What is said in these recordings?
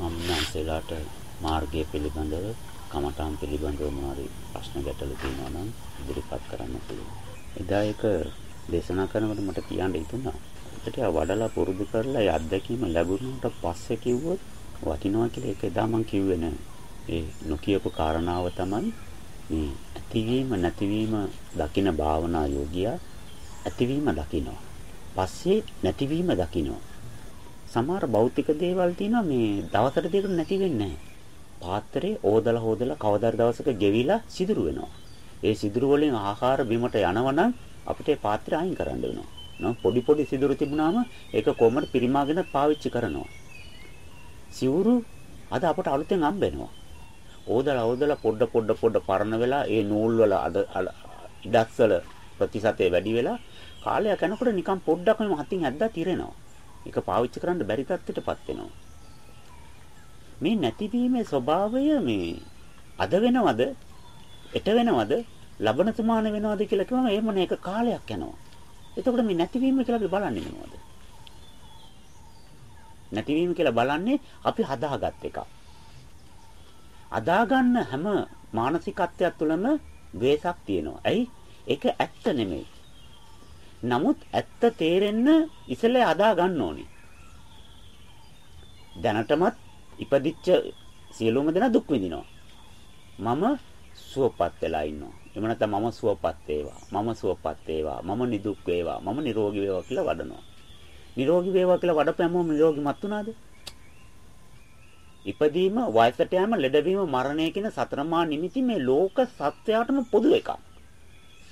ස්වාමීන් මාර්ගය පිළිබඳව කමඨාන් පිළිබඳව මොනවාරි ප්‍රශ්න ගැටලු තියෙනවා නම් ඉදිරිපත් කරන්න පුළුවන්. එදා ඒක දේශනා කරනකොට මට කියන්න හිතුණා. ඒකට වඩලා පුරුදු කරලා ඒ අත්දැකීම ලැබුණාට පස්සේ කිව්වොත් වටිනවා කියලා ඒක එදා මම කිව්වේ නෑ. ඒ නොකියපු කාරණාව තමයි මේ ඇතිවීම නැතිවීම දකින භාවනා යෝගියා ඇතිවීම දකිනවා. පස්සේ නැතිවීම දකිනවා. සමහර භෞතික දේවල් තියෙනවා මේ දවසට දෙකට නැති වෙන්නේ පාත්‍රේ ඕදලා හොදලා කවදාද දවසක ගෙවිලා සිදුරු වෙනවා. ඒ සිදුරු වලින් ආහාර බිමට යනවනම් අපිට ඒ පාත්‍රය අයින් කරන්න වෙනවා. නම් පොඩි පොඩි සිදුරු තිබුණාම ඒක කොහොමද පරිමාගෙන පාවිච්චි කරනවා. සිවුරු අද අපට අලුතෙන් හම්බෙනවා. ඕදලා ඕදලා පොඩ පොඩ පොඩ පරණ වෙලා ඒ නූල් වල අද ඉඩක්සල ප්‍රතිශතය වැඩි වෙලා කාලයක් යනකොට නිකන් පොඩ්ඩක් මේ හතින් ඇද්දා තිරෙනවා. ඒක පාවිච්චි කරන්න බැරි තත්ත්වයටපත් වෙනවා. මේ නැතිවීමේ ස්වභාවය මේ අද වෙනවද? එට වෙනවද? ලබන සමාන වෙනවද කියලා කිව්වම එහෙම නේ ඒක කාලයක් යනවා. එතකොට මේ නැතිවීම කියලා අපි බලන්නේ මොනවද? නැතිවීම කියලා බලන්නේ අපි හදාගත් එකක්. අදාගන්න හැම මානසිකත්වයක් තුළම ද්වේෂක් තියෙනවා. ඇයි? ඒක ඇත්ත නෙමෙයි. නමුත් ඇත්ත තේරෙන්න ඉසලේ අදා ගන්න ඕනේ. දැනටමත් ඉපදිච්ච සියලුම දෙනා දුක් විඳිනවා. මම සුවපත් වෙලා ඉන්නවා. එහෙම නැත්නම් මම සුවපත් වේවා. මම සුවපත් වේවා. මම නිදුක් වේවා. මම නිරෝගී වේවා කියලා වඩනවා. නිරෝගී වේවා කියලා වඩපෑමම නිරෝගීමත් උනාද? ඉපදීම, වයසට යෑම, ලෙඩවීම, මරණය කියන සතරමා නිමිති මේ ලෝක සත්‍යයටම පොදු එකක්.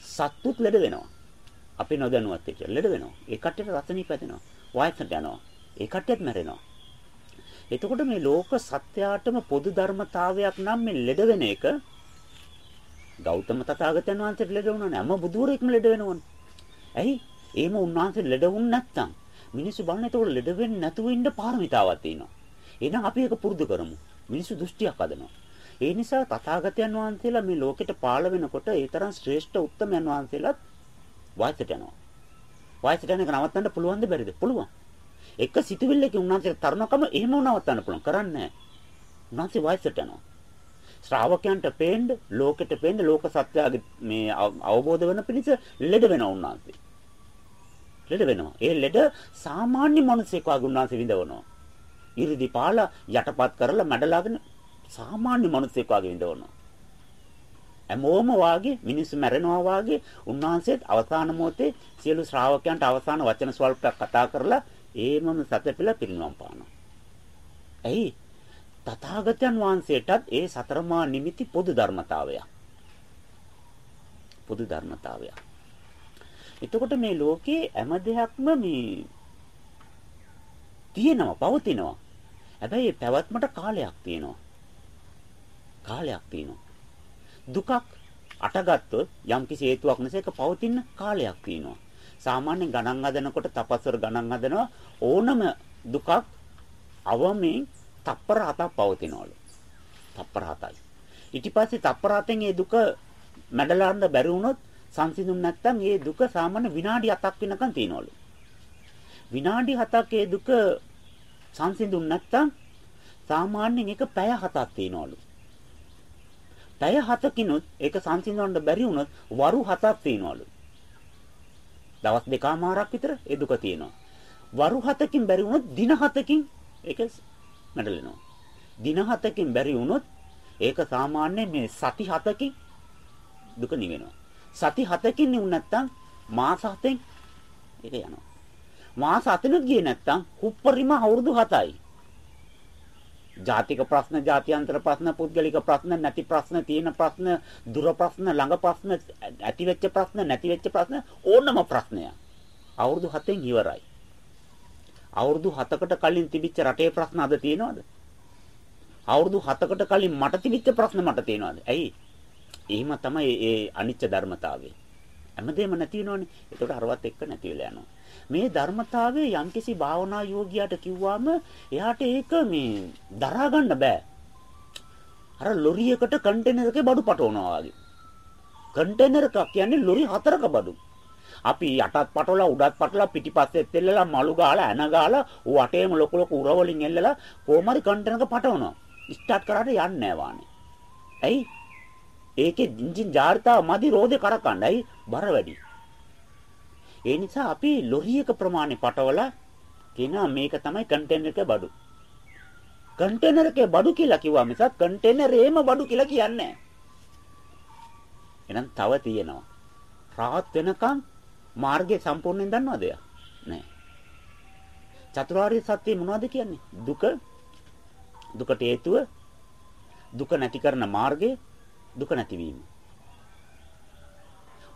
සත්තුත් ලෙඩ වෙනවා. අපි නොදැනුවත් වෙච්ච ලෙඩ වෙනවා. ඒ කට්ටියට රතනී පැදෙනවා. වයසට යනවා. ඒ කට්ටියත් මැරෙනවා. එතකොට මේ ලෝක සත්‍යයටම පොදු ධර්මතාවයක් නම් මේ ලෙඩ වෙන එක ගෞතම තථාගතයන් වහන්සේට ලෙඩ වුණා නෑ. හැම බුදුරෙක්ම ලෙඩ වෙනවනේ. ඇයි? එහෙම උන්වහන්සේ ලෙඩ වුණ නැත්තම් මිනිස්සු බලන එතකොට ලෙඩ වෙන්නේ නැතුව ඉන්න පාරමිතාවක් තියෙනවා. එහෙනම් අපි ඒක පුරුදු කරමු. මිනිස්සු දෘෂ්ටියක් හදනවා. ඒ නිසා තථාගතයන් වහන්සේලා මේ ලෝකෙට පාළ වෙනකොට ඒ තරම් ශ්‍රේෂ්ඨ උත්තමයන් වහන්සේලාත් වයසට යනවා. වයසට යන එක නවත්තන්න පුළුවන්ද බැරිද? පුළුවන්. එක සිතුවිල්ලකින් උන්වහන්සේට තරුණකම එහෙම නවත්තන්න පුළුවන්. කරන්නේ නැහැ. උන්වහන්සේ වයසට යනවා. ශ්‍රාවකයන්ට පේන්න, ලෝකෙට පේන්න, ලෝක සත්‍යයේ මේ අවබෝධ වෙන පිණිස ලෙඩ වෙනවා උන්වහන්සේ. ලෙඩ වෙනවා. ඒ ලෙඩ සාමාන්‍ය මිනිසෙක් වගේ උන්වහන්සේ විඳවනවා. ඉරිදි පාලා යටපත් කරලා මැඩලාගෙන සාමාන්‍ය මිනිසෙක් වගේ විඳවනවා. හැමෝම වාගේ මිනිස්සු මැරෙනවා වාගේ උන්වහන්සේත් අවසාන මොහොතේ සියලු ශ්‍රාවකයන්ට අවසාන වචන ස්වල්පයක් කතා කරලා ඒමම සතපෙල පිරිනවම් පානවා. ඇයි? තථාගතයන් වහන්සේටත් ඒ සතරමා නිමිති පොදු ධර්මතාවයක්. පොදු ධර්මතාවයක්. එතකොට මේ ලෝකේ හැම දෙයක්ම මේ තියෙනවා, පවතිනවා. හැබැයි පැවැත්මට කාලයක් තියෙනවා. කාලයක් තියෙනවා. දුකක් අටගත්තොත් යම්කිසි හේතුවක් නිසා ඒක පවතින කාලයක් තියෙනවා. සාමාන්‍යයෙන් ගණන් හදනකොට තපස්වර ගණන් හදනවා ඕනම දුකක් අවමෙන් තප්පර හතක් පවතිනවලු. තප්පර හතයි. ඊට පස්සේ තප්පර හතෙන් ඒ දුක මැඩලන්න බැරි වුණොත් සංසිඳුම් නැත්තම් ඒ දුක සාමාන්‍ය විනාඩි 7ක් වෙනකන් තියෙනවලු. විනාඩි 7ක් ඒ දුක සංසිඳුම් නැත්තම් සාමාන්‍යයෙන් ඒක පැය 7ක් තියෙනවලු. පැය 7කිනුත් ඒක සංසිඳවන්න බැරි වුණොත් වරු 7ක් තියනවලු. දවස් දෙකමාරක් විතර ඒ දුක තියෙනවා. වරු 7කින් බැරි වුණොත් දින 7කින් ඒක මැඩලෙනවා. දින 7කින් බැරි වුණොත් ඒක සාමාන්‍ය මේ සති 7කින් දුක නිවෙනවා. සති 7කින් නෙවුන නැත්තම් මාස 7න් ඒක යනවා. මාස 7නුත් ගියේ නැත්තම් උප්පරිම අවුරුදු 7යි. ජාතික ප්‍රශ්න, ජාත්‍යන්තර ප්‍රශ්න, පුද්ගලික ප්‍රශ්න, නැති ප්‍රශ්න, තියෙන ප්‍රශ්න, දුර ප්‍රශ්න, ළඟ ප්‍රශ්න, ඇති වෙච්ච ප්‍රශ්න, නැති වෙච්ච ප්‍රශ්න ඕනම ප්‍රශ්නයක්. අවුරුදු 7න් ඉවරයි. අවුරුදු 7කට කලින් තිබිච්ච රටේ ප්‍රශ්න අද තියෙනවද? අවුරුදු 7කට කලින් මට තිබිච්ච ප්‍රශ්න මට තියෙනවද? ඇයි? එහෙම තමයි ඒ අනිච්ච ධර්මතාවය. හැමදේම නැති වෙනවනේ. ඒකට අරවත් එක්ක නැති වෙලා යනවා. මේ ධර්මතාවය යම්කිසි භාවනා යෝගියාට කිව්වම එයාට ඒක මේ දරා ගන්න බෑ. අර ලොරියකට කන්ටේනර් එකේ බඩු පටවනවා වගේ. කන්ටේනර් එකක් කියන්නේ ලොරි හතරක බඩු. අපි යටත් පටවලා උඩත් පටවලා පිටිපස්සෙත් එල්ලලා මලු ගහලා ඇන ගහලා වටේම ලොකු ලොකු උරවලින් එල්ලලා කොහමරි කන්ටේනර් එක පටවනවා. ස්ටාර්ට් කරාට යන්නේ නැහැ වානේ. ඇයි? ඒකේ එන්ජින් ජාර්තාව මදි රෝදේ කරකන්න. ඇයි? බර වැඩි. ඒ නිසා අපි ලොරියක ප්‍රමාණය පටවලා කියනවා මේක තමයි කන්ටේනර් එකේ බඩු. කන්ටේනර් එකේ බඩු කියලා කිව්වා මිසක් කන්ටේනරේම බඩු කියලා කියන්නේ එහෙනම් තව තියෙනවා. රාත් වෙනකන් මාර්ගය සම්පූර්ණයෙන් දන්නවද නෑ. චතුරාර්ය සත්‍ය මොනවද කියන්නේ? දුක දුකට හේතුව දුක නැති කරන මාර්ගය දුක නැතිවීම.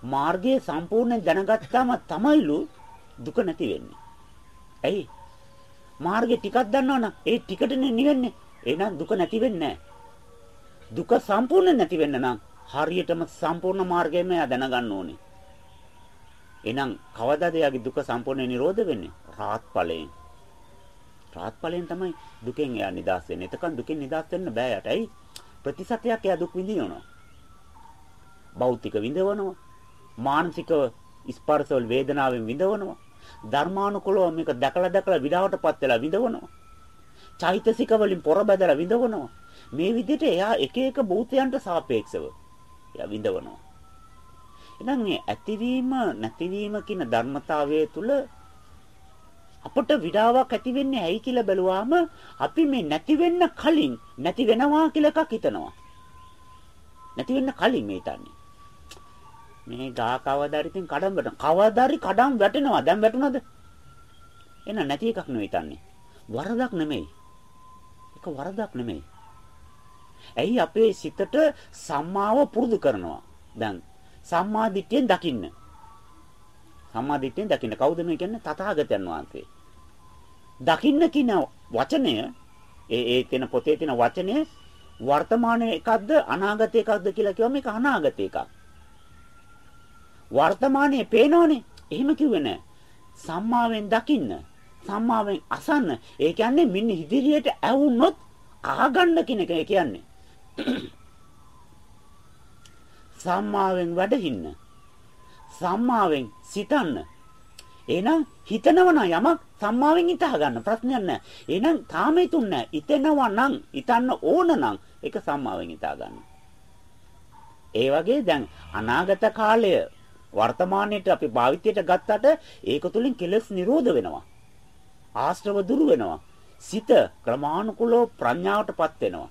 මාර්ගය සම්පූර්ණයෙන් දැනගත්තාම තමයිලු දුක නැති වෙන්නේ. ඇයි? මාර්ගේ ටිකක් දන්නවනම් ඒ ටිකටනේ නිවෙන්නේ. එහෙනම් දුක නැති වෙන්නේ දුක සම්පූර්ණ නැති වෙන්න නම් හරියටම සම්පූර්ණ මාර්ගයම එයා දැනගන්න ඕනේ. එහෙනම් කවදාද එයාගේ දුක සම්පූර්ණ නිරෝධ වෙන්නේ? රාත් ඵලයෙන්. රාත් ඵලයෙන් තමයි දුකෙන් එයා නිදහස් වෙන්නේ. එතකන් දුකෙන් නිදහස් වෙන්න බෑ යට. ඇයි? ප්‍රතිසතයක් එයා දුක් විඳිනවා. භෞතික විඳවනවා. මානසික ස්පර්ශවල වේදනාවෙන් විඳවනවා. ධර්මානුකූලව මේක දැකලා දැකලා විඩාවටපත් වෙලා විඳවනවා. චෛතසික වලින් පොර බැදලා විඳවනවා. මේ විදිහට එයා එක එක භූතයන්ට සාපේක්ෂව එයා විඳවනවා. එහෙනම් මේ ඇතිවීම නැතිවීම කියන ධර්මතාවය තුල අපට විඩාවක් ඇති වෙන්නේ ඇයි කියලා බැලුවාම අපි මේ නැති වෙන්න කලින් නැති වෙනවා කියලා එකක් හිතනවා. නැති වෙන්න කලින් මේ හිතන්නේ. මේ ගා කවදාරි තින් කඩම් වැටෙන. කවදාරි කඩම් වැටෙනවා. දැන් වැටුණාද? එන නැති එකක් නෙවෙයි හිතන්නේ. වරදක් නෙමෙයි. ඒක වරදක් නෙමෙයි. ඇයි අපේ සිතට සම්මාව පුරුදු කරනවා. දැන් සම්මා දිට්ඨියෙන් දකින්න. සම්මා දිට්ඨියෙන් දකින්න. කවුද මේ කියන්නේ? තථාගතයන් වහන්සේ. දකින්න කියන වචනය ඒ ඒ තියෙන පොතේ තියෙන වචනය වර්තමානයේ එකක්ද අනාගත එකක්ද කියලා කිව්වම මේක අනාගත එකක්. වර්තමානයේ පේනෝනේ. එහෙම කිව්වේ නෑ. සම්මාවෙන් දකින්න. සම්මාවෙන් අසන්න. ඒ කියන්නේ මින් ඉදිරියට ඇවුනොත් අහගන්න කියන එක කියන්නේ. සම්මාවෙන් වැඩහින්න. සම්මාවෙන් සිතන්න. එහෙනම් හිතනවා නම් යමක් සම්මාවෙන් හිතා ගන්න ප්‍රශ්නයක් නැහැ. එහෙනම් තාම හිතුන්නේ නැහැ. හිතෙනවා නම් හිතන්න ඕන නම් ඒක සම්මාවෙන් හිතා ගන්න. ඒ වගේ දැන් අනාගත කාලය වර්තමානයේට අපි භාවිතයට ගත්තට ඒක තුලින් කෙලස් නිරෝධ වෙනවා. ආශ්‍රව දුරු වෙනවා. සිත ක්‍රමානුකූලව ප්‍රඥාවටපත් වෙනවා.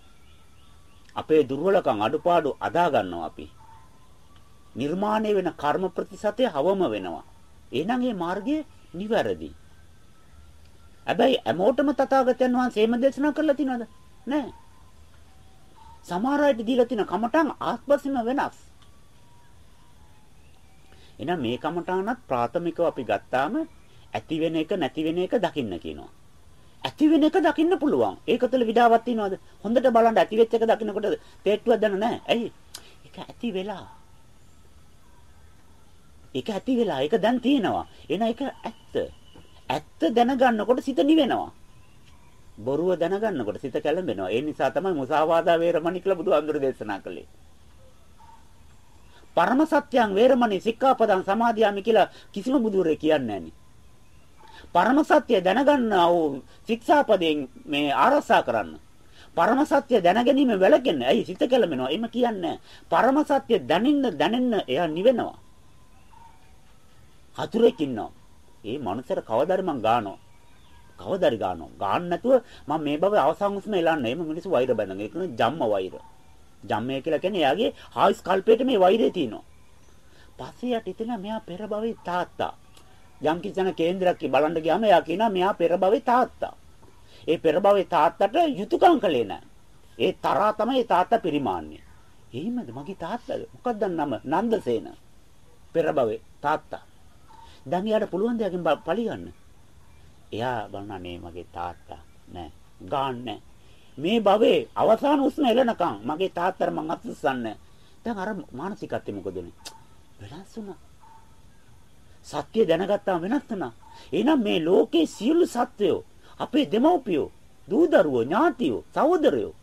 අපේ දුර්වලකම් අඩුපාඩු අදා ගන්නවා අපි. නිර්මාණය වෙන කර්ම ප්‍රතිසතය හවම වෙනවා. එහෙනම් මේ මාර්ගය නිවැරදි. හැබැයි හැමෝටම තථාගතයන් වහන්සේ එහෙම දේශනා කරලා තියනවද? නැහැ. සමහර අයට දීලා තියෙන කමඨං ආත්පසීම වෙනස්. එහෙනම් මේ කමඨානත් ප්‍රාථමිකව අපි ගත්තාම ඇති වෙන එක නැති වෙන එක දකින්න කියනවා. ඇති වෙන එක දකින්න පුළුවන්. ඒක තුළ විඩාවක් තියනවාද? හොඳට බලන්න ඇති වෙච්ච එක දකින්නකොට තේට්ටුවක් දැන නැහැ. ඇයි? ඒක ඇති වෙලා. ඒක ඇති වෙලා. ඒක දැන් තියෙනවා. එන එක ඇත්ත. ඇත්ත දැනගන්නකොට සිත නිවෙනවා. බොරුව දැනගන්නකොට සිත කැළඹෙනවා. ඒ නිසා තමයි මුසාවාදා වේරමණී කියලා බුදුහාමුදුරු දේශනා කළේ. පරම සත්‍යං වේරමණී සික්ඛාපදං සමාදියාමි කියලා කිසිම බුදුරේ කියන්නේ නැහැ. පරම සත්‍ය දැනගන්න ඕ ශික්ෂාපදයෙන් මේ ආරසා කරන්න. පරම සත්‍ය දැනගැනීම වැළකෙන්න. ඇයි සිත කැළමෙනවා. එහෙම කියන්නේ පරම සත්‍ය දැනෙන්න දැනෙන්න එයා නිවෙනවා. හතුරෙක් ඉන්නවා. ඒ මනුස්සර කවදාද මං ගානවා. කවදාද ගානවා. ගාන්න නැතුව මම මේ බව අවසන් උස්ම එලන්න. එහෙම මිනිස්සු වෛර බඳන. ඒක නේ ජම්ම වෛර. ජම්මය කියලා කියන්නේ එයාගේ ආයුස් කල්පයට මේ වෛරය තියෙනවා. පස්සේ යට ඉතන මෙයා පෙර භවයේ තාත්තා. යම් කිසි කේන්දරයක් බලන්න ගියාම එයා කියනවා මෙයා පෙර භවයේ තාත්තා. ඒ පෙර භවයේ තාත්තට යුතුයකම් කළේ නැහැ. ඒ තරහා තමයි තාත්තා පරිමාන්නේ. එහෙමද මගේ තාත්තද? මොකක්ද නම? නන්දසේන. පෙර භවයේ තාත්තා. දැන් එයාට පුළුවන් දෙයකින් පලි ගන්න. එයා බලනවා නේ මගේ තාත්තා නෑ ගාන්නේ මේ භවයේ අවසාන උස්ම එළනකම් මගේ තාත්තට මං අත්සන්නේ දැන් අර මානසිකත්වෙ මොකද වෙන්නේ වෙනස් වුණා සත්‍ය දැනගත්තාම වෙනස් වුණා. එහෙනම් මේ ලෝකේ සියලු සත්වයෝ අපේ දෙමව්පියෝ, දූ දරුවෝ, ඥාතියෝ, සහෝදරයෝ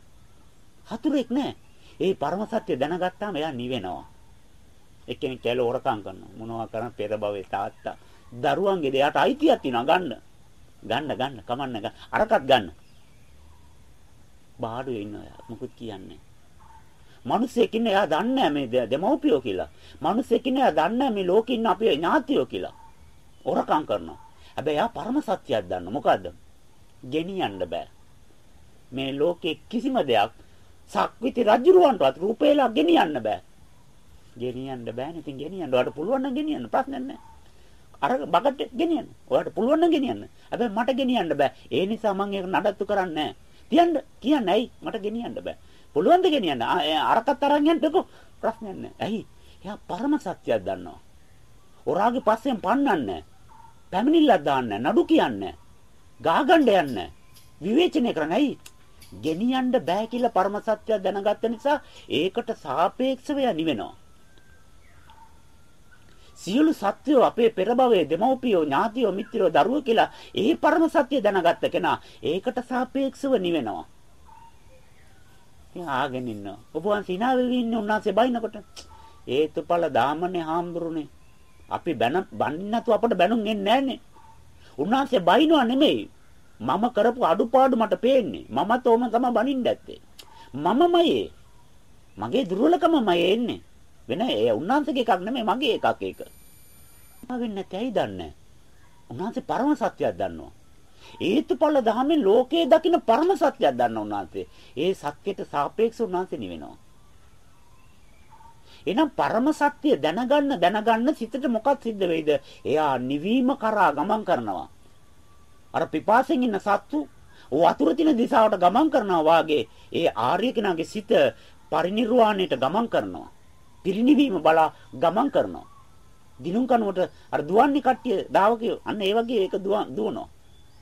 හතුරෙක් නෑ. ඒ පරම සත්‍ය දැනගත්තාම එයා නිවෙනවා. එක්කෙනෙක් කැල හොරකම් කරනවා. මොනවා කරන් පෙර භවයේ තාත්තා. දරුවන්ගේ දෙයට අයිතියක් තියෙනවා ගන්න. ගන්න ගන්න කමන්න ගන්න. අරකට ගන්න. බාඩුවේ ඉන්නවා. මොකුත් කියන්නේ මිනිස්සෙක් ඉන්නේ එයා දන්නේ මේ දෙමව්පියෝ කියලා. මිනිස්සෙක් ඉන්නේ එයා දන්නේ මේ ලෝකේ ඉන්න අපේ ඥාතියෝ කියලා. හොරකම් කරනවා. හැබැයි එයා පරම සත්‍යයක් දන්න. මොකද්ද? ගෙනියන්න බෑ. මේ ලෝකේ කිසිම දෙයක් සක්විති රජුරවන්ටවත් රූපේලා ගෙනියන්න බෑ. ගෙනියන්න බෑනේ. ඉතින් ගෙනියන්න. ඔයාලට පුළුවන් නම් ගෙනියන්න ප්‍රශ්නයක් නැහැ. අර බකට් ගෙනියන්න. ඔයාලට පුළුවන් නම් ගෙනියන්න. හැබැයි මට ගෙනියන්න බෑ. ඒ නිසා මම ඒක නඩත්තු කරන්නේ නැහැ. තියන්න කියන්න ඇයි මට ගෙනියන්න බෑ. පුළුවන් ද ගෙනියන්න? අරකට අරන් යන්නකෝ ප්‍රශ්නයක් නැහැ. ඇයි? එයා පරම සත්‍යයක් දන්නවා. ඔරාගේ පස්සෙන් පන්නන්නේ පැමිණිල්ලක් දාන්නේ නඩු කියන්නේ ගාගණ්ඩ යන්නේ විවේචනය කරන්නේ ඇයි? ගෙනියන්න බෑ කියලා පරම සත්‍යය දැනගත්ත නිසා ඒකට සාපේක්ෂව නිවෙනවා. සියලු සත්වෝ අපේ පෙර භවයේ දෙමව්පියෝ ඥාතියෝ මිත්‍රයෝ දරුවෝ කියලා ඒ පරම සත්‍ය දැනගත්ත කෙනා ඒකට සාපේක්ෂව නිවෙනවා. ඉතින් ආගෙන ඉන්නවා. ඔබ වහන්සේ hina වෙවි ඉන්නේ උන්වහන්සේ බයිනකොට. හේතුඵල දාමනේ හාමුදුරුනේ. අපි බැන බන්නේ නැතුව අපට බැනුම් එන්නේ නැහනේ. උන්වහන්සේ බයිනවා නෙමෙයි. මම කරපු අඩුපාඩු මට පේන්නේ. මමත් ඕම තමයි බනින්න ඇත්තේ. මමමයි මගේ දුර්වලකමමයි එන්නේ. වෙන ඒ උන්වහන්සේගේ එකක් නෙමෙයි මගේ එකක් ඒක. මම වෙන්නේ නැතයි දන්නේ. උන්වහන්සේ පරම සත්‍යයක් දන්නවා. හේතුඵල ධහමෙන් ලෝකයේ දකින්න පරම සත්‍යයක් දන්න උන්වහන්සේ. ඒ සත්‍යයට සාපේක්ෂව උන්වහන්සේ නිවෙනවා. එහෙනම් පරම සත්‍ය දැනගන්න දැනගන්න සිතට මොකක්ද සිද්ධ වෙයිද? එයා නිවීම කරා ගමන් කරනවා. අර පිපාසෙන් ඉන්න සත්තු වතුර තින දිශාවට ගමන් කරනවා වාගේ ඒ ආර්ය කෙනාගේ සිත පරිණිරවාණයට ගමන් කරනවා. පිරිණිවීම බලා ගමන් කරනවා. දිනුම් කනුවට අර දුවන්නේ කට්ටිය දාවකේ අන්න ඒ වගේ ඒක දුවනවා.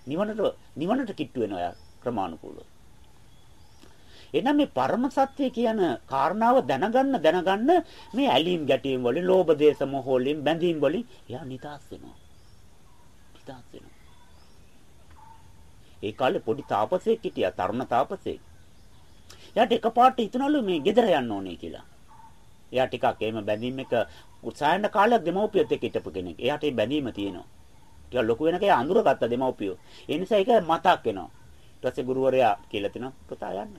නිවනට නිවනට කිට්ටු වෙනවා ක්‍රමානුකූලව. එහෙනම් මේ පරම සත්‍ය කියන කාරණාව දැනගන්න දැනගන්න මේ ඇලීම් ගැටීම් වලින් ලෝභ දේශ මොහ වලින් බැඳීම් වලින් එයා නිදහස් වෙනවා. නිදහස් වෙනවා. ඒ කාලේ පොඩි තාපසයෙක් හිටියා තරුණ තාපසයෙක්. එයාට එකපාරට හිතනලු මේ ගෙදර යන්න ඕනේ කියලා. එයා ටිකක් එහෙම බැඳීම් එක උත්සාහන කාලයක් දෙමව්පියත් එක්ක හිටපු කෙනෙක්. එයාට ඒ බැඳීම තියෙනවා. ටිකක් ලොකු වෙනකන් අඳුරගත්ත දෙමව්පියෝ. ඒ නිසා ඒක මතක් වෙනවා. ඊට පස්සේ ගුරුවරයා කියලා තිනවා පුතා යන්න.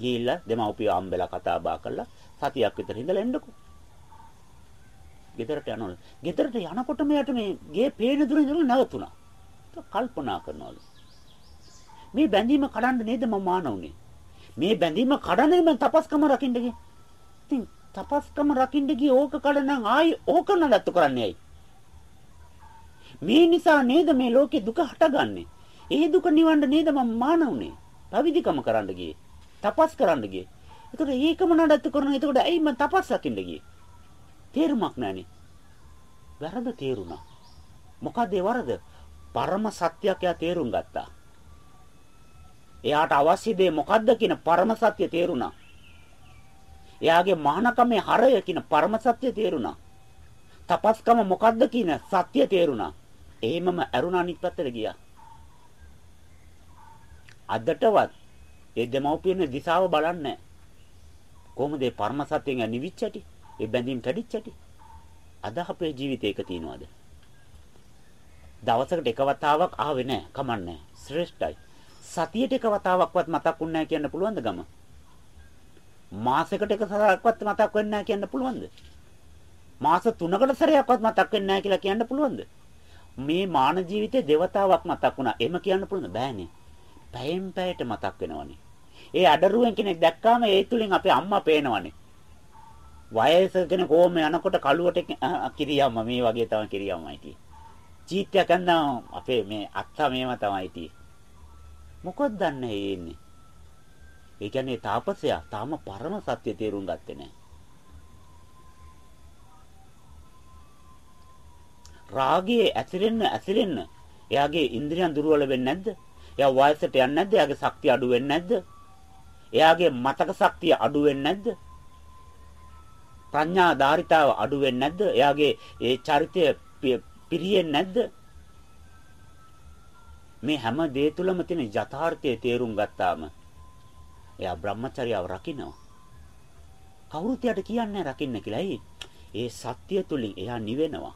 ගිහිල්ලා දෙමව්පියෝ අම්බෙලා කතා බහ කරලා සතියක් විතර ඉඳලා එන්නකෝ. ගෙදරට යනවලු. ගෙදරට යනකොට මෙයාට මේ ගේ පේන දුර ඉඳලා නැවතුණා. කල්පනා කරනවලු. මේ බැඳීම කඩන්න නේද මම මාන උනේ. මේ බැඳීම කඩන්නේ මම තපස්කම රකින්න ගියේ. ඉතින් තපස්කම රකින්න ගියේ ඕක කඩනම් ආයි ඕක නඩත්තු කරන්නේ ඇයි? මේ නිසා නේද මේ ලෝකේ දුක හටගන්නේ. ඒ දුක නිවන්න නේද මම මාන උනේ. පවිදිකම කරන්න ගියේ. තපස් කරන්න ගියේ. ඒකට ඒකම නඩත්තු කරන. ඒකට ඇයි මම තපස් රකින්න ගියේ? තේරුමක් නැහනේ. වැරද තේරුණා. මොකද ඒ වරද? පරම සත්‍යයක් යා තේරුම් ගත්තා. එයාට අවශ්‍ය දේ මොකද්ද කියන පරම සත්‍ය තේරුණා. එයාගේ මහානකමේ හරය කියන පරම සත්‍ය තේරුණා. තපස්කම මොකද්ද කියන සත්‍ය තේරුණා. එහෙමම අරුණ අනිත් පැත්තට ගියා. අදටවත් ඒ දෙමව්පියන දිශාව බලන්නේ කොහොමද මේ පරම සත්‍යයෙන් නිවිච්චටි? ඒ බැඳීම් කැඩිච්චටි? අද අපේ ජීවිතේ එක තියනවාද? දවසකට එක වතාවක් ආවේ නැහැ. කමන්නේ. ශ්‍රේෂ්ඨයි. සතියට එක වතාවක්වත් මතක් වුන්නේ නැහැ කියන්න පුළුවන්ද ගම? මාසෙකට එක සැරයක්වත් මතක් වෙන්නේ නැහැ කියන්න පුළුවන්ද? මාස 3කට සැරයක්වත් මතක් වෙන්නේ නැහැ කියලා කියන්න පුළුවන්ද? මේ මාන ජීවිතේ දෙවතාවක් මතක් වුණා. එහෙම කියන්න පුළුවන් බෑනේ. පැයෙන් පැයට මතක් වෙනවනේ. ඒ අඩරුවෙන් කෙනෙක් දැක්කාම ඒ තුලින් අපේ අම්මා පේනවනේ. වයස කෙනෙක් ඕම යනකොට කළුවට කිරියම්ම මේ වගේ තමයි කිරියම්මයි tie. චීත්‍යයක් ගන්නා අපේ මේ අත්තා මේව තමයි tie. මොකක්ද දන්නේ එන්නේ? ඒ කියන්නේ තාපසයා තාම පරම සත්‍ය තේරුම් ගත්තේ නැහැ. රාගයේ ඇතිරෙන්න ඇතිරෙන්න එයාගේ ඉන්ද්‍රියන් දුර්වල වෙන්නේ නැද්ද? එයා වයසට යන්නේ නැද්ද? එයාගේ ශක්තිය අඩු වෙන්නේ නැද්ද? එයාගේ මතක ශක්තිය අඩු වෙන්නේ නැද්ද? ප්‍රඥා ධාරිතාව අඩු වෙන්නේ නැද්ද? එයාගේ ඒ චරිතය පිරියෙන්නේ නැද්ද? මේ හැම දේ තුලම තියෙන යථාර්ථය තේරුම් ගත්තාම එයා Brahmacharyaව රකින්නවා. කවුරුත් යට කියන්නේ රකින්න කියලා. ඇයි? ඒ සත්‍ය තුලින් එයා නිවෙනවා.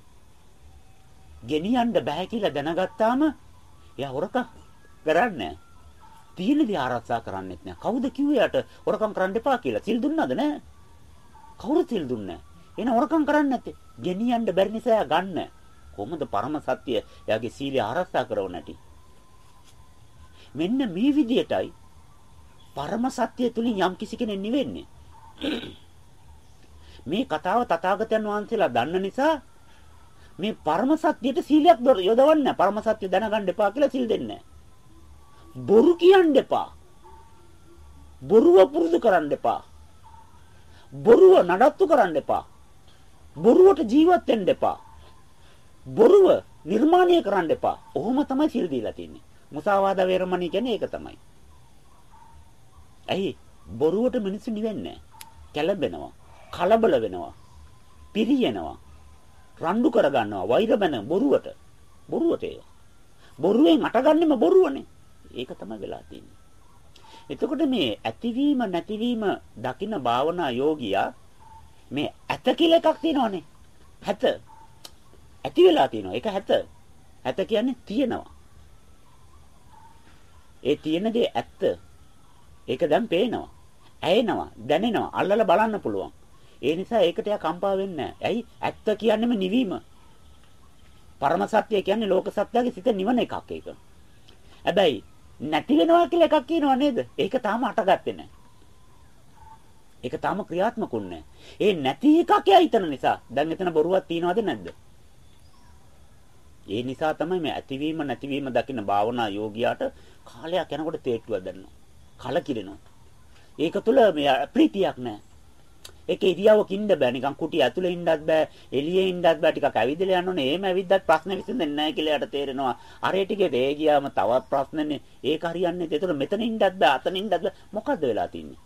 ගෙනියන්න බෑ කියලා දැනගත්තාම එයා හොරකම් කරන්නේ තියෙන දේ ආරක්ෂා කරන්නෙත් නෑ. කවුද කිව්වේ යට හොරකම් කරන්න එපා කියලා? සිල් දුන්නාද නෑ? කවුරු සිල් දුන්නේ? එහෙනම් හොරකම් කරන්නේ නැත්තේ. ගෙනියන්න බැරි නිසා එයා ගන්න. කොහොමද පරම සත්‍ය එයාගේ සීලය ආරක්ෂා කරව නැටි? මෙන්න මේ විදියටයි පරම සත්‍ය තුලින් යම් කිසි කෙනෙක් නිවෙන්නේ. මේ කතාව තථාගතයන් වහන්සේලා දන්න නිසා මේ පරම සත්‍යයට සීලයක් යොදවන්නේ පරම සත්‍ය දැනගන්න එපා කියලා සීල් දෙන්නේ බොරු කියන්න එපා. බොරුව පුරුදු කරන්න එපා. බොරුව නඩත්තු කරන්න එපා. බොරුවට ජීවත් වෙන්න එපා. බොරුව නිර්මාණය කරන්න එපා. ඔහොම තමයි සීල් දීලා තින්නේ. මුසාවාද වේරමණී කියන්නේ ඒක තමයි. ඇයි බොරුවට මිනිස්සු නිවෙන්නේ කැළඹෙනවා, කලබල වෙනවා, පිරියනවා, රණ්ඩු කරගන්නවා, වෛර බැන බොරුවට. බොරුවට ඒක. බොරුවෙන් අටගන්නෙම බොරුවනේ. ඒක තමයි වෙලා තියෙන්නේ. එතකොට මේ ඇතිවීම නැතිවීම දකින්න භාවනා යෝගියා මේ ඇත කියලා එකක් තියෙනවනේ. ඇත. ඇති වෙලා තියෙනවා. ඒක ඇත. ඇත කියන්නේ තියෙනවා. ඒ තියෙන දේ ඇත්ත. ඒක දැන් පේනවා. ඇයෙනවා, දැනෙනවා, අල්ලලා බලන්න පුළුවන්. ඒ නිසා ඒකට යා කම්පා වෙන්නේ ඇයි? ඇත්ත කියන්නේම නිවීම. පරම සත්‍ය කියන්නේ ලෝක සත්‍යයේ සිත නිවන එකක් ඒක. හැබැයි නැති වෙනවා කියලා එකක් කියනවා නේද? ඒක තාම අටගත්තේ නැහැ. ඒක තාම ක්‍රියාත්මකුන් නැහැ. ඒ නැති එකක් යා හිතන නිසා දැන් එතන බොරුවක් තියනවද නැද්ද? ඒ නිසා තමයි මේ ඇතිවීම නැතිවීම දකින්න භාවනා යෝගියාට කාලයක් යනකොට තේට්ටුවක් දැනෙනවා. කලකිරෙනවා. ඒක තුල මේ ප්‍රීතියක් නැහැ. ඒක ඉරියව්වක ඉන්න බෑ. නිකන් කුටි ඇතුලේ ඉන්නත් බෑ එළියේ ඉන්නත් බෑ. ටිකක් ඇවිදලා යන්න ඕනේ. එහෙම ඇවිද්දත් ප්‍රශ්න විසඳෙන්නේ නැහැ කියලා යට තේරෙනවා. අර ටිකේ දේ ගියාම තවත් ප්‍රශ්නනේ. ඒක හරියන්නේ නැහැ ඒතර මෙතන ඉන්නත් බෑ අතන ඉන්නත් බෑ. මොකද්ද වෙලා තින්නේ?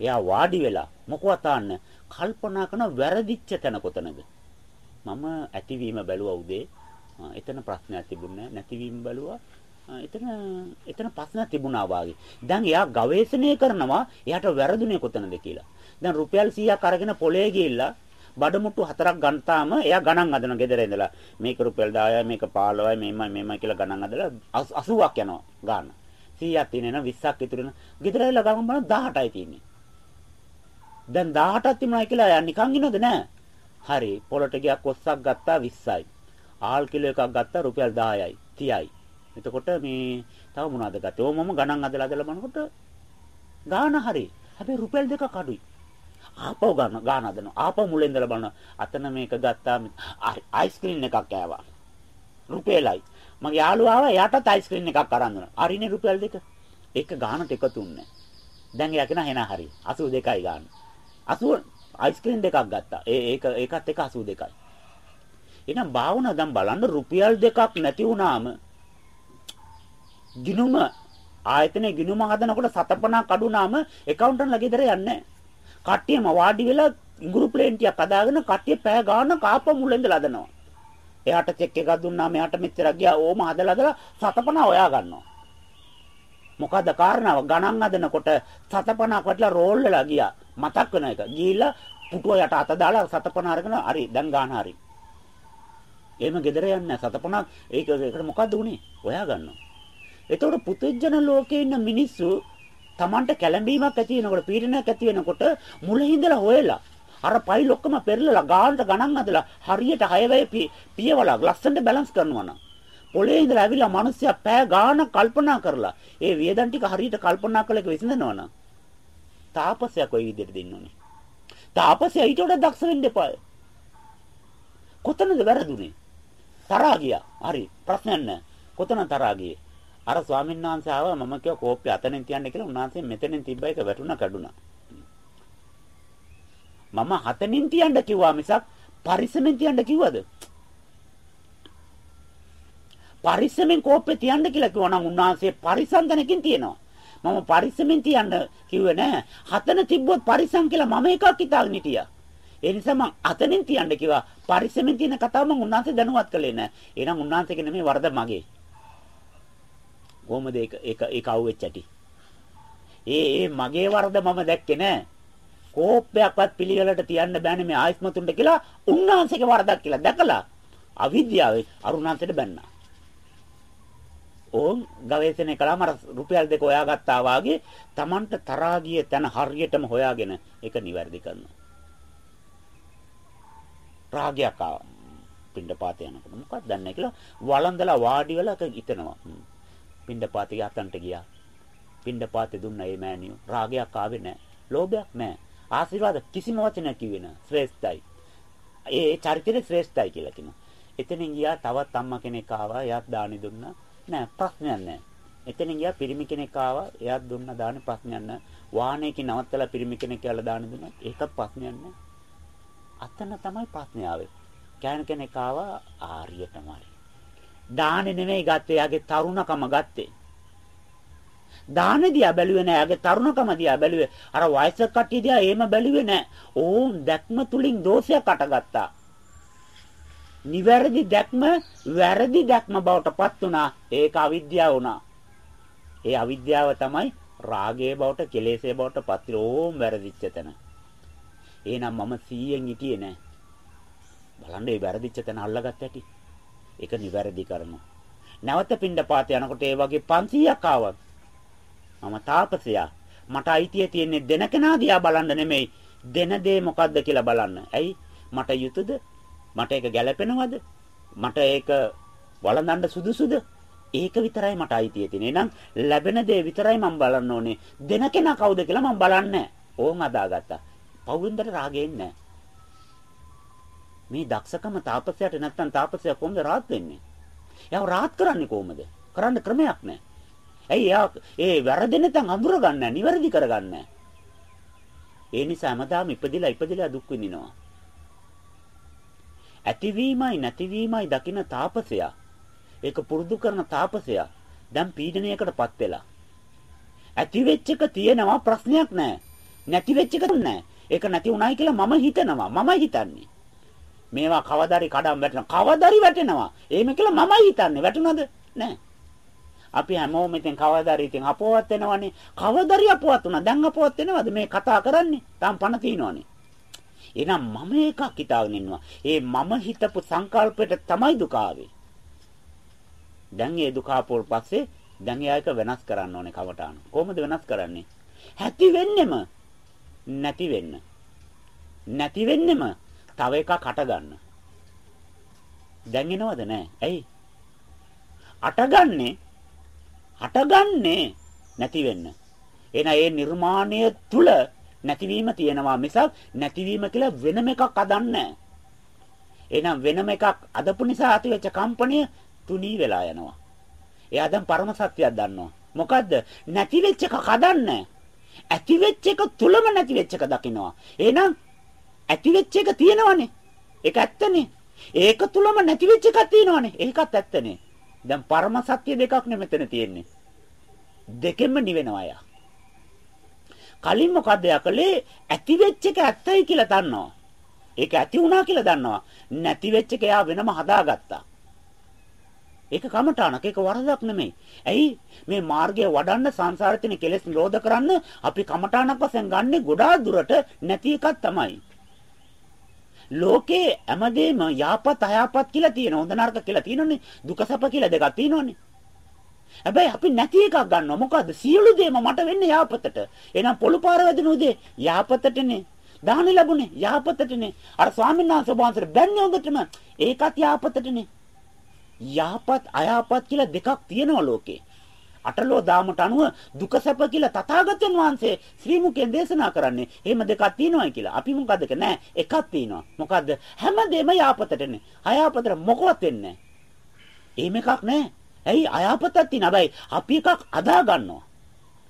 එයා වාඩි වෙලා මොකවත් තාන්න කල්පනා කරන වැරදිච්ච තැන කොතනද? මම ඇතිවීම බැලුවා උදේ. එතන ප්‍රශ්නයක් තිබුණේ නැතිවීම බැලුවා. එතන එතන ප්‍රශ්න තිබුණා වාගේ. දැන් එයා ගවේෂණය කරනවා එයාට වැරදුනේ කොතනද කියලා. දැන් රුපියල් 100ක් අරගෙන පොලේ ගිහිල්ලා බඩමුට්ටු හතරක් ගන්තාම එයා ගණන් අදන ගෙදර ඉඳලා මේක රුපියල් 10යි මේක 15යි මේමයි මේමයි කියලා ගණන් අදලා 80ක් යනවා ගන්න. 100ක් තියෙනවා 20ක් ඉතුරු වෙන. ගෙදර ඇවිල්ලා ගමන් බලන 18යි තියෙන්නේ. දැන් 18ක් තිබුණා කියලා එයා නිකන් ඉනවද නෑ. හරි පොලට ගියා කොස්සක් ගත්තා 20යි. ආල් කිලෝ එකක් ගත්තා රුපියල් 10යි 30යි. එතකොට මේ තව මොනවද ගත්තේ? ඕ මම ගණන් අදලා අදලා බලනකොට ගාන හරි. හැබැයි රුපියල් දෙකක් අඩුයි. ආපහු ගන්න ගාන හදනවා. ආපහු මුලින් ඉඳලා බලනවා. අතන මේක ගත්තා අයිස්ක්‍රීම් එකක් කෑවා. රුපියලයි. මගේ යාළුවා ආවා එයාටත් අයිස්ක්‍රීම් එකක් අරන් දුන්නා. හරිනේ රුපියල් දෙක. ඒක ගානට එකතුන්නේ. දැන් එයා කියන හෙන හරි. 82යි ගාන. 80 අයිස්ක්‍රීම් දෙකක් ගත්තා. ඒ ඒක ඒකත් එක 82යි. එහෙනම් භාවනා දැන් බලන්න රුපියල් දෙකක් නැති වුණාම ගිනුම ආයතනයේ ගිනුම හදනකොට සතපනා කඩුනාම එකවුන්ටන්ලා ගෙදර යන්නේ කට්ටියම වාඩි වෙලා ඉඟුරු ප්ලේන් ටිකක් අදාගෙන කට්ටිය පෑ ගන්න කාප මුලෙන්ද ලදනවා. එයාට චෙක් එකක් දුන්නාම එයාට මෙච්චරක් ගියා ඕම හදලා හදලා සතපනා හොයා ගන්නවා. මොකද කාරණාව ගණන් හදනකොට සතපනා කොටලා රෝල් වෙලා ගියා. මතක් වෙන එක. ගිහිල්ලා පුටුව යට අත දාලා සතපනා අරගෙන හරි දැන් ගන්න හරි. එහෙම ගෙදර යන්නේ සතපනා ඒක ඒකට මොකද්ද උනේ? හොයා ගන්නවා. එතකොට පුතෙජන ලෝකේ ඉන්න මිනිස්සු Tamanට කැළඹීමක් ඇති වෙනකොට පීඩනයක් ඇති වෙනකොට මුලින්දලා හොයලා අර පයිල් ඔක්කොම පෙරලලා ගානට ගණන් හදලා හරියට 6 වෙයි පියවලා ලස්සනට බැලන්ස් කරනවා නම් පොළේ ඉඳලා ඇවිල්ලා මිනිස්සයා පෑ ගාන කල්පනා කරලා ඒ වේදන් ටික හරියට කල්පනා කළ එක විසඳනවා නම් තාපසයා කොයි විදිහට දෙන්න ඕනේ? තාපසයා ඊට වඩා දක්ෂ වෙන්න එපා. කොතනද වැරදුනේ? තරහා ගියා. හරි ප්‍රශ්නයක් නැහැ. කොතන තරහා ගියේ? අර ස්වාමීන් වහන්සේ ආවා මම කිව්වා කෝප්පේ අතනෙන් තියන්න කියලා උන්වහන්සේ මෙතනින් තිබ්බ එක වැටුණා කඩුණා. මම හතනින් තියන්න කිව්වා මිසක් පරිස්සමෙන් තියන්න කිව්වද? පරිස්සමෙන් කෝප්පේ තියන්න කියලා කිව්වා නම් උන්වහන්සේ පරිසන්දනකින් තියනවා. මම පරිස්සමෙන් තියන්න කිව්වේ නෑ. හතන තිබ්බොත් පරිසම් කියලා මම එකක් හිතාගෙන හිටියා. ඒ නිසා මම අතනින් තියන්න කිව්වා. පරිස්සමෙන් තියෙන කතාව මම උන්වහන්සේ දැනුවත් කළේ නෑ. එහෙනම් උන්වහන්සේගේ නෙමෙයි වරද මගේ. කොහොමද ඒක ඒක ඒක අවුෙච්ච ඇටි? ඒ ඒ මගේ වරද මම දැක්කේ නෑ. කෝප්පයක්වත් පිළිවෙලට තියන්න බෑනේ මේ ආයස්මතුන්ට කියලා උන්වහන්සේගේ වරදක් කියලා දැකලා අවිද්‍යාවේ අරුණාන්තයට බැන්නා. ඕන් ගවේෂණය කළාම අර රුපියල් දෙක හොයාගත්තා වාගේ Tamanට තරහා ගිය තැන හරියටම හොයාගෙන ඒක නිවැරදි කරනවා. රාගයක් ආවා. පින්ඩපාත යනකොට මොකක්ද දන්නේ කියලා වළඳලා වාඩි වෙලා හිතනවා. පින්ඩපාතේ අතන්ට ගියා. පින්ඩපාතේ දුන්නා ඒ මෑණියෝ. රාගයක් ආවේ නැහැ. ලෝභයක් නැහැ. ආශිර්වාද කිසිම වචනයක් කිව්වේ නැහැ. ශ්‍රේෂ්ඨයි. ඒ චරිතේ ශ්‍රේෂ්ඨයි කියලා කියනවා. එතනින් ගියා තවත් අම්මා කෙනෙක් ආවා. එයාත් දානි දුන්නා. නෑ ප්‍රශ්නයක් නෑ. එතනින් ගියා පිරිමි කෙනෙක් ආවා. එයාත් දුන්නා දානි ප්‍රශ්නයක් නෑ. වාහනයකින් නවත්තලා පිරිමි කෙනෙක් කියලා දානි දුන්නා. ඒකත් ප්‍රශ්නයක් නෑ. අතන තමයි ප්‍රශ්නේ ආවේ. කෑන කෙනෙක් ආවා ආර්යටම හරි. දානේ නෙමෙයි ගත්තේ. එයාගේ තරුණකම ගත්තේ. දානේ දිහා බැලුවේ නෑ. එයාගේ තරුණකම දිහා බැලුවේ. අර වයසක කට්ටිය දිහා එහෙම බැලුවේ නෑ. ඕන් දැක්ම තුලින් දෝෂයක් අටගත්තා. නිවැරදි දැක්ම වැරදි දැක්ම බවට පත් වුණා. ඒක අවිද්‍යාව වුණා. ඒ අවිද්‍යාව තමයි රාගයේ බවට කෙලෙසේ බවට පත් ඕම් වැරදිච්ච තැන. එහෙනම් මම 100න් හිටියේ නෑ. බලන්න මේ වැරදිච්ච තැන අල්ලගත්ත ඇති. ඒක නිවැරදි කරනවා. නැවත පින්ඩ පාත යනකොට ඒ වගේ 500ක් ආවත් මම තාපසයා මට අයිතිය තියෙන්නේ දෙන කෙනා දිහා බලන්න නෙමෙයි දෙන දේ මොකද්ද කියලා බලන්න. ඇයි මට යුතුයද? මට ඒක ගැළපෙනවද? මට ඒක වළඳන්න සුදුසුද? ඒක විතරයි මට අයිතිය තියෙන්නේ. එහෙනම් ලැබෙන දේ විතරයි මම බලන්න ඕනේ. දෙන කෙනා කවුද කියලා මම බලන්නේ ඕන් අදාගත්තා. පවුරුන්දට රාගෙන්නේ නැහැ. මේ දක්ෂකම තාපසයට නැත්තම් තාපසයා කොහොමද rahat වෙන්නේ? එයාව rahat කරන්නේ කොහොමද? කරන්න ක්‍රමයක් නැහැ. ඇයි එයා ඒ වැරදෙන තැන් අඳුර ගන්න නිවැරදි කරගන්න. ඒ නිසා හැමදාම ඉපදිලා ඉපදිලා දුක් විඳිනවා. ඇතිවීමයි නැතිවීමයි දකින තාපසයා ඒක පුරුදු කරන තාපසයා දැන් පීඩනයකටපත් වෙලා ඇති වෙච්ච එක තියෙනවා ප්‍රශ්නයක් නැහැ නැති වෙච්ච එක නැහැ ඒක නැති උනායි කියලා මම හිතනවා මම හිතන්නේ මේවා කවදාරි කඩම් වැටෙනවා කවදාරි වැටෙනවා එහෙම කියලා මමයි හිතන්නේ වැටුණාද නැහැ අපි හැමෝම ඉතින් කවදාරි ඉතින් අපවත් වෙනවනේ කවදාරි අපවත් වුණා දැන් අපවත් වෙනවද මේ කතා කරන්නේ තාම පණ තියනවනේ එහෙනම් මම එකක් හිතාගෙන ඉන්නවා. ඒ මම හිතපු සංකල්පයට තමයි දුක ආවේ. දැන් ඒ දුක ආපුව පස්සේ දැන් එයාක වෙනස් කරන්න ඕනේ කවටාන. කොහොමද වෙනස් කරන්නේ? ඇති වෙන්නෙම නැති වෙන්න. නැති වෙන්නෙම තව එකක් අට ගන්න. දැන් එනවද නැහැ? ඇයි? අටගන්නේ අටගන්නේ නැති වෙන්න. එහෙනම් ඒ නිර්මාණය තුල නැතිවීම තියෙනවා මිසක් නැතිවීම කියලා වෙනම එකක් අදන්නේ එහෙනම් වෙනම එකක් අදපු නිසා ඇතිවෙච්ච කම්පණය තුනී වෙලා යනවා. එයා දැන් පරම සත්‍යයක් දන්නවා. මොකද්ද? නැති වෙච්ච එක කදන්නේ. ඇති වෙච්ච එක තුලම නැති වෙච්ච එක දකින්නවා. එහෙනම් ඇති වෙච්ච එක තියෙනවනේ. ඒක ඇත්තනේ. ඒක තුලම නැති වෙච්ච එකක් තියෙනවනේ. ඒකත් ඇත්තනේ. දැන් පරම සත්‍ය දෙකක් නෙ මෙතන තියෙන්නේ. දෙකෙන්ම නිවෙනවා යා. කලින් මොකද යකලේ ඇති වෙච්ච එක ඇත්තයි කියලා දන්නවා. ඒක ඇති වුණා කියලා දන්නවා. නැති වෙච්ච එක එයා වෙනම හදාගත්තා. ඒක කමඨාණක් ඒක වරදක් නෙමෙයි. ඇයි මේ මාර්ගය වඩන්න සංසාරේ තියෙන කෙලෙස් නිරෝධ කරන්න අපි කමඨාණක් වශයෙන් ගන්නෙ ගොඩාක් දුරට නැති එකක් තමයි. ලෝකේ හැමදේම යාපත් අයාපත් කියලා තියෙන හොඳ නරක කියලා තියෙනනේ දුක සැප කියලා දෙකක් තියෙනවනේ. හැබැයි අපි නැති එකක් ගන්නවා. මොකද්ද? සියලු දේම මට වෙන්නේ යාපතට. එහෙනම් පොළු පාර වැදින උදේ යාපතටනේ. දාහන ලැබුණේ යාපතටනේ. අර ස්වාමීන් වහන්සේ වහන්සේ බැන්නේ හොඳටම ඒකත් යාපතටනේ. යාපත් අයාපත් කියලා දෙකක් තියෙනවා ලෝකේ. අටලෝ දාමට අනුව දුක සැප කියලා තථාගතයන් වහන්සේ ශ්‍රී මුකෙන් දේශනා කරන්නේ. එහෙම දෙකක් තියෙනවායි කියලා. අපි මොකද්ද නැහැ. එකක් තියෙනවා. මොකද්ද? හැමදේම යාපතටනේ. අයාපතට මොකවත් වෙන්නේ නැහැ. එහෙම එකක් නැහැ. ඇයි අයාපතක් තියෙන. හැබැයි අපි එකක් අදා ගන්නවා.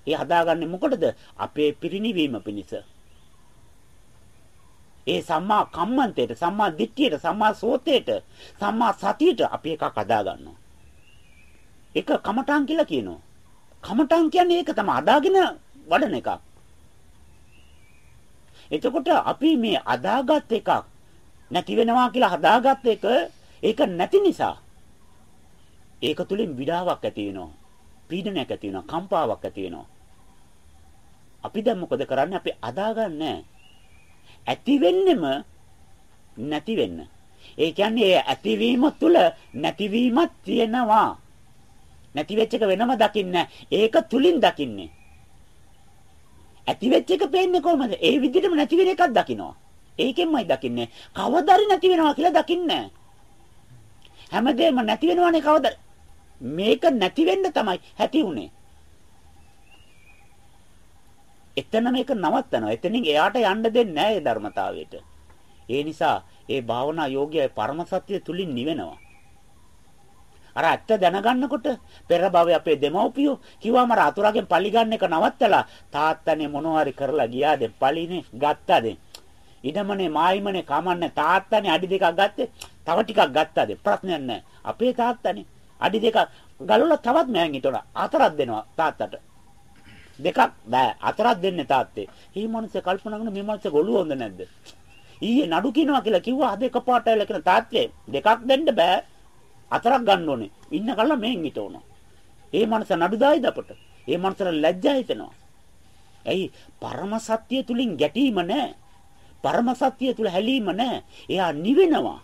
ඒ හදාගන්නේ මොකටද? අපේ පිරිණිවීම පිණිස. ඒ සම්මා කම්මන්තේට, සම්මා දිට්ඨියට, සම්මා සෝතේට, සම්මා සතියට අපි එකක් හදා ගන්නවා. ඒක කමඨාන් කියලා කියනවා. කමඨාන් කියන්නේ ඒක තමයි අදාගෙන වඩන එකක්. එතකොට අපි මේ අදාගත් එකක් නැති වෙනවා කියලා හදාගත් එක ඒක නැති නිසා ඒක තුලින් විඩාවක් ඇති වෙනවා. පීඩනයක් ඇති වෙනවා. කම්පාවක් ඇති වෙනවා. අපි දැන් මොකද කරන්නේ? අපි අදාගන්නේ ඇති වෙන්නෙම නැති වෙන්න. ඒ කියන්නේ ඇතිවීම තුල නැතිවීමක් තියෙනවා. නැති වෙච්ච එක වෙනම දකින්න. ඒක තුලින් දකින්නේ. ඇති වෙච්ච එක පේන්නේ කොහමද? ඒ විදිහටම නැති වෙන එකක් දකින්නවා. ඒකෙන්මයි දකින්නේ. කවදාරි නැති වෙනවා කියලා දකින්නේ හැමදේම නැති වෙනවනේ කවදා. මේක නැති වෙන්න තමයි ඇති උනේ. එතන මේක නවත්තනවා. එතනින් එයාට යන්න දෙන්නේ නැහැ ඒ ධර්මතාවයට. ඒ නිසා ඒ භාවනා යෝග්‍යය පරම සත්‍ය තුලින් නිවෙනවා. අර ඇත්ත දැනගන්නකොට පෙර භවයේ අපේ දෙමව්පියෝ කිව්වම අර අතුරගෙන් පලි ගන්න එක නවත්තලා තාත්තනේ මොනවාරි කරලා ගියාද පලිනේ ගත්තාද ඉඩමනේ මායිමනේ කමන්නේ තාත්තනේ අඩි දෙකක් ගත්තේ තව ටිකක් ගත්තාද ප්‍රශ්නයක් නැහැ අපේ තාත්තනේ අඩි දෙකක් ගලවලා තවත් මෑන් හිටවලා හතරක් දෙනවා තාත්තට දෙකක් බෑ හතරක් දෙන්නේ තාත්තේ. ඊ මනුස්සය කල්පනා කරන මේ මනුස්සය ගොළු හොඳ නැද්ද? ඊයේ නඩු කියනවා කියලා කිව්වා අද එකපාරට ඇවිල්ලා කියන තාත්තේ දෙකක් දෙන්න බෑ. හතරක් ගන්න ඕනේ. ඉන්න කල්ලා මෙහෙන් හිට උනා. ඒ මනුස්ස නඩු දායිද අපට? ඒ මනුස්සර ලැජ්ජා හිතෙනවා. ඇයි? පරම සත්‍ය තුලින් ගැටීම නැහැ. පරම සත්‍ය තුල හැලීම නැහැ. එයා නිවෙනවා.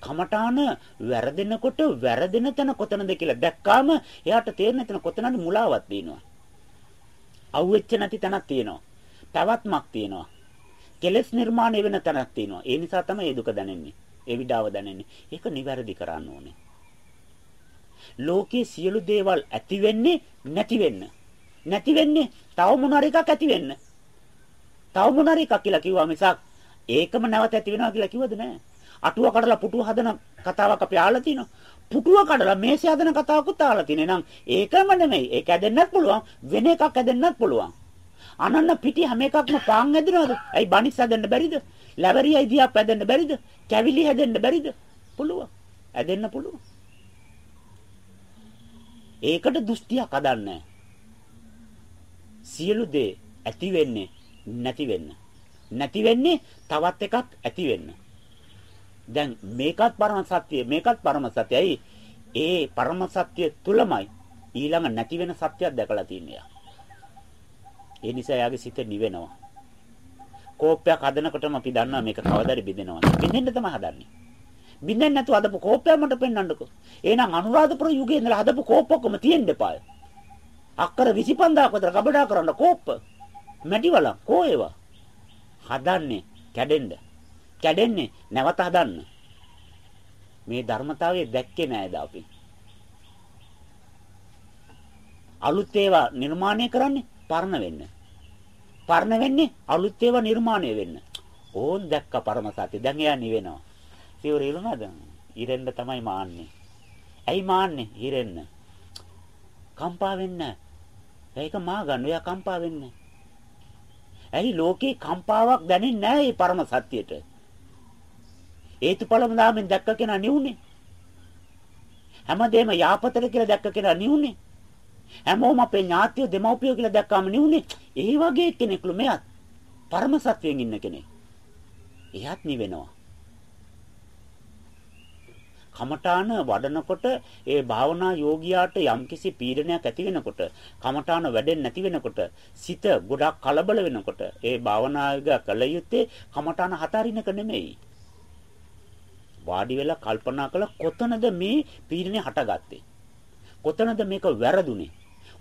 කමඨාන වැරදෙනකොට වැරදෙන තැන කොතනද කියලා දැක්කාම එයාට තේරෙන තැන කොතනද මුලාවක් තියෙනවා. අවුෙච්ච නැති තැනක් තියෙනවා. පැවැත්මක් තියෙනවා. කෙලස් නිර්මාණය වෙන තැනක් තියෙනවා. ඒ නිසා තමයි මේ දුක දැනෙන්නේ. ඒ විඩාව දැනෙන්නේ. ඒක නිවැරදි කරන්න ඕනේ. ලෝකයේ සියලු දේවල් ඇති වෙන්නේ නැති වෙන්න. නැති වෙන්නේ තව මොනාර එකක් ඇති වෙන්න. තව මොනාර එකක් කියලා කිව්වා මිසක් ඒකම නැවත ඇති වෙනවා කියලා කිව්වද නෑ. අටුව කඩලා පුටුව හදන කතාවක් අපි අහලා තිනවා. පුටුව කඩලා මේසය හදන කතාවකුත් අහලා තිනේ. නම් ඒකම නෙමෙයි. ඒක ඇදෙන්නත් පුළුවන්. වෙන එකක් ඇදෙන්නත් පුළුවන්. අනන්න පිටි හැම එකක්ම පාන් ඇදෙනවද? ඇයි බනිස් හැදෙන්න බැරිද? ලැබරිය ඉදියා පැදෙන්න බැරිද? කැවිලි හැදෙන්න බැරිද? පුළුවන්. ඇදෙන්න පුළුවන්. ඒකට දෘෂ්ටියක් හදන්නේ සියලු දේ ඇති වෙන්නේ නැති වෙන්න. නැති වෙන්නේ තවත් එකක් ඇති වෙන්න. දැන් මේකත් පරම සත්‍යය මේකත් පරම සත්‍යයි. ඒ පරම සත්‍ය තුලමයි ඊළඟ නැති වෙන සත්‍යයක් දැකලා තින්නේ. ඒ නිසා යාගේ සිත නිවෙනවා. කෝපයක් හදනකොටම අපි දන්නවා මේක කවදාද බිඳෙනවා. බිඳෙන්න තමයි හදන්නේ. බිඳෙන්නේ නැතුව හදපු කෝපයක් මට පෙන්වන්නකෝ. එහෙනම් අනුරාධපුර යුගයේ ඉඳලා හදපු කෝපකම තියෙන්න එපාය. අක්කර 25000ක් විතර කබඩා කරන්න කෝප්ප. මැටි වල කෝ ඒවා. හදන්නේ කැඩෙන්න. කැඩෙන්නේ නැවත හදන්න. මේ ධර්මතාවය දැක්කේ නෑද අපි? අලුත් ඒවා නිර්මාණය කරන්නේ පරණ වෙන්න. පරණ වෙන්නේ අලුත් ඒවා නිර්මාණය වෙන්න. ඕන් දැක්ක පරම සත්‍ය. දැන් එයා නිවෙනවා. සිවුර ඉරුණාද? ඉරෙන්න තමයි මාන්නේ. ඇයි මාන්නේ? ඉරෙන්න. කම්පා වෙන්න. ඒක මා ගන්න. එයා කම්පා වෙන්නේ. ඇයි ලෝකේ කම්පාවක් දැනෙන්නේ නැහැ මේ පරම සත්‍යයට? හේතුඵලම දාමෙන් දැක්ක කෙනා නිවුනේ. හැමදේම යාපතට කියලා දැක්ක කෙනා නිවුනේ. හැමෝම අපේ ඥාතියෝ දෙමව්පියෝ කියලා දැක්කාම නිවුනේ. ඒ වගේ කෙනෙක්ලු මෙයත් පරම සත්වයෙන් ඉන්න කෙනෙක්. එයාත් නිවෙනවා. කමඨාන වඩනකොට ඒ භාවනා යෝගියාට යම්කිසි පීඩනයක් ඇති වෙනකොට කමඨාන වැඩෙන්නේ නැති වෙනකොට සිත ගොඩක් කලබල වෙනකොට ඒ භාවනාවක කල යුත්තේ කමඨාන හතරිනක නෙමෙයි වාඩි වෙලා කල්පනා කළා කොතනද මේ පීඩනේ හටගත්තේ? කොතනද මේක වැරදුනේ?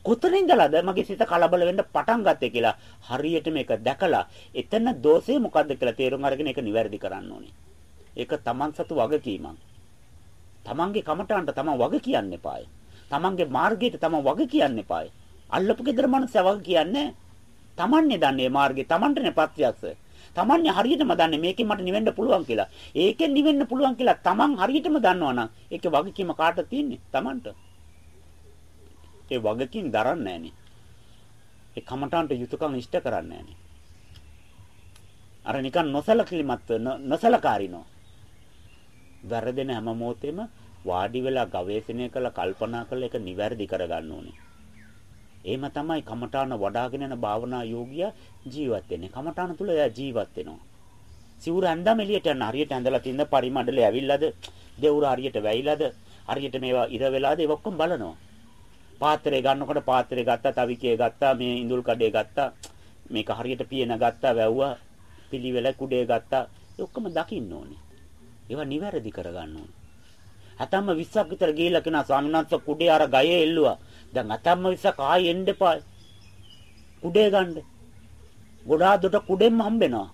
කොතනින්දලාද මගේ සිත කලබල වෙන්න පටන් ගත්තේ කියලා හරියට මේක දැකලා එතන දෝෂේ මොකද්ද කියලා තේරුම් අරගෙන ඒක නිවැරදි කරන්න ඕනේ. ඒක Taman සතු වගකීමක්. Tamanගේ කමටහන්ට Taman වග කියන්න එපායි. Tamanගේ මාර්ගයට Taman වග කියන්න එපායි. අල්ලපු gedara මනුස්සයා වග කියන්නේ Tamanනේ දන්නේ මාර්ගේ Tamanටනේ ප්‍රත්‍යක්ෂ. තමන්නේ හරියටම දන්නේ මේකෙන් මට නිවෙන්න පුළුවන් කියලා. ඒකෙන් නිවෙන්න පුළුවන් කියලා තමන් හරියටම දන්නවනම් ඒකේ වගකීම කාටද තියෙන්නේ? තමන්ට. ඒ වගකීම් දරන්නේ නැහනේ. ඒ කමටාන්ට යුතුයකම් ඉෂ්ට කරන්නේ නැහනේ. අර නිකන් නොසලකලිමත් නොසලකාරිනෝ. වැරදෙන හැම මොහොතෙම වාඩි වෙලා ගවේෂණය කරලා කල්පනා කරලා ඒක නිවැරදි කරගන්න ඕනේ. එහෙම තමයි කමඨාන වඩාගෙන යන භාවනා යෝගියා ජීවත් වෙන්නේ. කමඨාන තුල එයා ජීවත් වෙනවා. සිවුර ඇඳම එළියට යන හරියට ඇඳලා තින්න පරිමණ්ඩලේ ඇවිල්ලාද? දෙවුර හරියට වැයිලාද? හරියට මේවා ඉර වෙලාද? ඒක ඔක්කොම බලනවා. පාත්‍රය ගන්නකොට පාත්‍රය ගත්තා, තවිකේ ගත්තා, මේ ඉඳුල් කඩේ ගත්තා. මේක හරියට පියන ගත්තා වැව්වා පිළිවෙල කුඩේ ගත්තා ඒ ඔක්කොම දකින්න ඕනේ. ඒවා නිවැරදි කරගන්න ඕනේ. අතම්ම 20ක් විතර ගිහිල්ලා කෙනා ස්වාමීන් වහන්සේ කුඩේ අර ගයේ එල්ලුවා. දැන් අතම්ම 20ක් ආයෙ එන්න එපා. කුඩේ ගන්න. ගොඩාක් දුට කුඩෙන්ම හම්බෙනවා.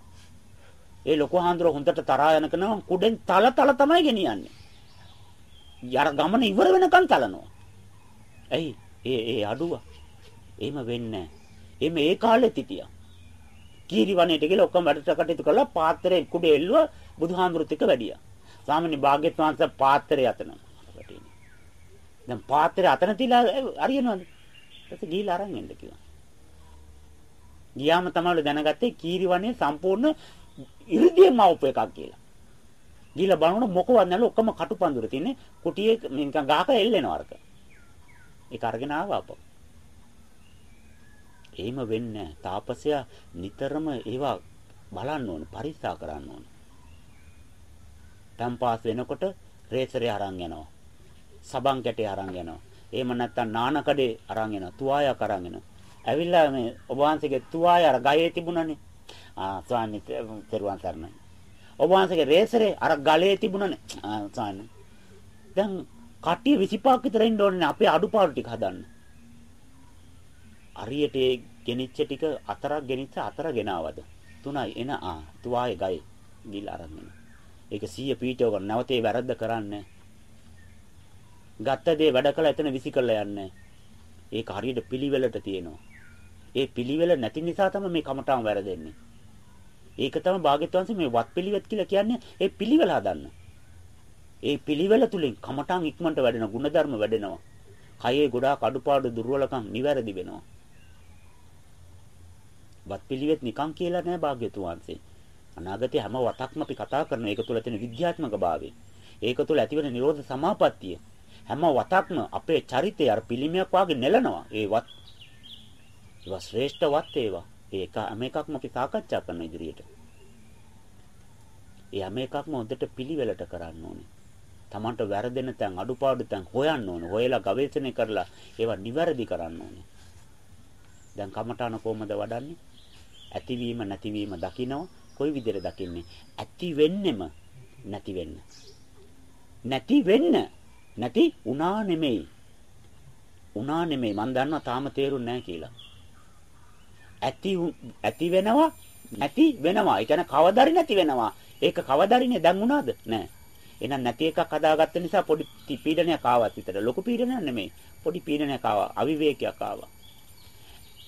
ඒ ලොකු හාන්දර හොඳට තරහා යනකන කුඩෙන් තල තල තමයි ගෙනියන්නේ. යර ගමන ඉවර වෙනකන් තලනවා. ඇයි? ඒ ඒ අඩුව. එහෙම වෙන්නේ නැහැ. එහෙම ඒ කාලෙත් හිටියා. කීරි වනයේට ගිහලා ඔක්කොම වැඩට කටයුතු කරලා පාත්‍රේ කුඩේ එල්ලුවා බුදුහාමුදුරුත් එක්ක වැඩියා. සාමාන්‍ය භාග්‍යවත් වහන්සේ පාත්‍රය අතන. දැන් පාත්‍රය අතන තියලා හරියනවද? ඊට ගිහිල්ලා අරන් එන්න කිව්වා. ගියාම තමයි දැනගත්තේ කීරි වනේ සම්පූර්ණ ඉරිදියෙන් මවපු එකක් කියලා. ගිහිල්ලා බලනකොට මොකවත් නැල ඔක්කොම කටුපඳුර තියෙන්නේ කුටියේ නිකන් ගහක එල්ලෙනවා අරක. ඒක අරගෙන ආවා අපෝ. එහෙම වෙන්නේ තාපසයා නිතරම ඒවා බලන්න ඕන පරික්ෂා කරන්න ඕන. ටම්පාස් වෙනකොට රේසරේ අරන් යනවා. සබන් කැටේ අරන් යනවා. එහෙම නැත්නම් නානකඩේ අරන් යනවා. තුවායක් අරන් යනවා. ඇවිල්ලා මේ ඔබ වහන්සේගේ තුවාය අර ගයේ තිබුණනේ. ආ ස්වාමී තෙරුවන් සරණයි. ඔබ වහන්සේගේ රේසරේ අර ගලේ තිබුණනේ. ආ ස්වාමී. දැන් කට්ටිය 25ක් විතර ඉන්න ඕනේ අපේ අඩුපාඩු ටික හදන්න. හරියට ඒ ගෙනිච්ච ටික අතරක් ගෙනිච්ච අතර ගෙනාවද? තුනයි එන ආ තුවායේ ගයි ගිල අරගෙන. ඒක 100 පීඨව කරන නැවතේ වැරද්ද කරන්නේ. ගත්ත දේ වැඩ කළා එතන විසි කළා යන්නේ. ඒක හරියට පිළිවෙලට තියෙනවා. ඒ පිළිවෙල නැති නිසා තමයි මේ කමටාම වැරදෙන්නේ. ඒක තමයි භාග්‍යවතුන්සේ මේ වත් පිළිවෙත් කියලා කියන්නේ ඒ පිළිවෙල හදන්න. ඒ පිළිවෙල තුලින් කමටාන් ඉක්මනට වැඩෙන ಗುಣධර්ම වැඩෙනවා. කයේ ගොඩාක් අඩුපාඩු දුර්වලකම් නිවැරදි වෙනවා. වත් පිළිවෙත් නිකන් කියලා නෑ භාග්‍යතුන් වහන්සේ. අනාගතයේ හැම වතක්ම අපි කතා කරන ඒක තුළ තියෙන විද්‍යාත්මක භාවය. ඒක තුළ ඇතිවන නිරෝධ සමාපත්තිය. හැම වතක්ම අපේ චරිතය අර පිළිමයක් වාගේ නෙලනවා. ඒ වත් ඒවා ශ්‍රේෂ්ඨ වත් ඒවා. ඒක හැම එකක්ම අපි සාකච්ඡා කරන ඉදිරියට. ඒ හැම එකක්ම හොඳට පිළිවෙලට කරන්න ඕනේ. Tamanට වැරදෙන තැන් අඩුපාඩු තැන් හොයන්න ඕනේ. හොයලා ගවේෂණය කරලා ඒවා නිවැරදි කරන්න ඕනේ. දැන් කමඨාන කොහමද වඩන්නේ? ඇතිවීම නැතිවීම දකිනවා. කොයි විදිහට දකින්නේ? ඇති වෙන්නෙම නැති වෙන්න. නැති වෙන්න. නැති උනා නෙමෙයි. උනා නෙමෙයි. මම දන්නවා තාම තේරුන්නේ නැහැ කියලා. ඇති ඇති වෙනවා නැති වෙනවා. ඒ කියන්නේ කවදාරි නැති වෙනවා. ඒක කවදාරිනේ දැන් උනාද? නෑ. එහෙනම් නැති එකක් හදාගත්ත නිසා පොඩි පීඩනයක් ආවත් විතර ලොකු පීඩනයක් නෙමෙයි. පොඩි පීඩනයක් ආවා. අවිවේකයක් ආවා.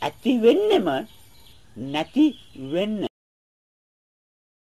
ඇති වෙන්නෙම නැති වෙන්න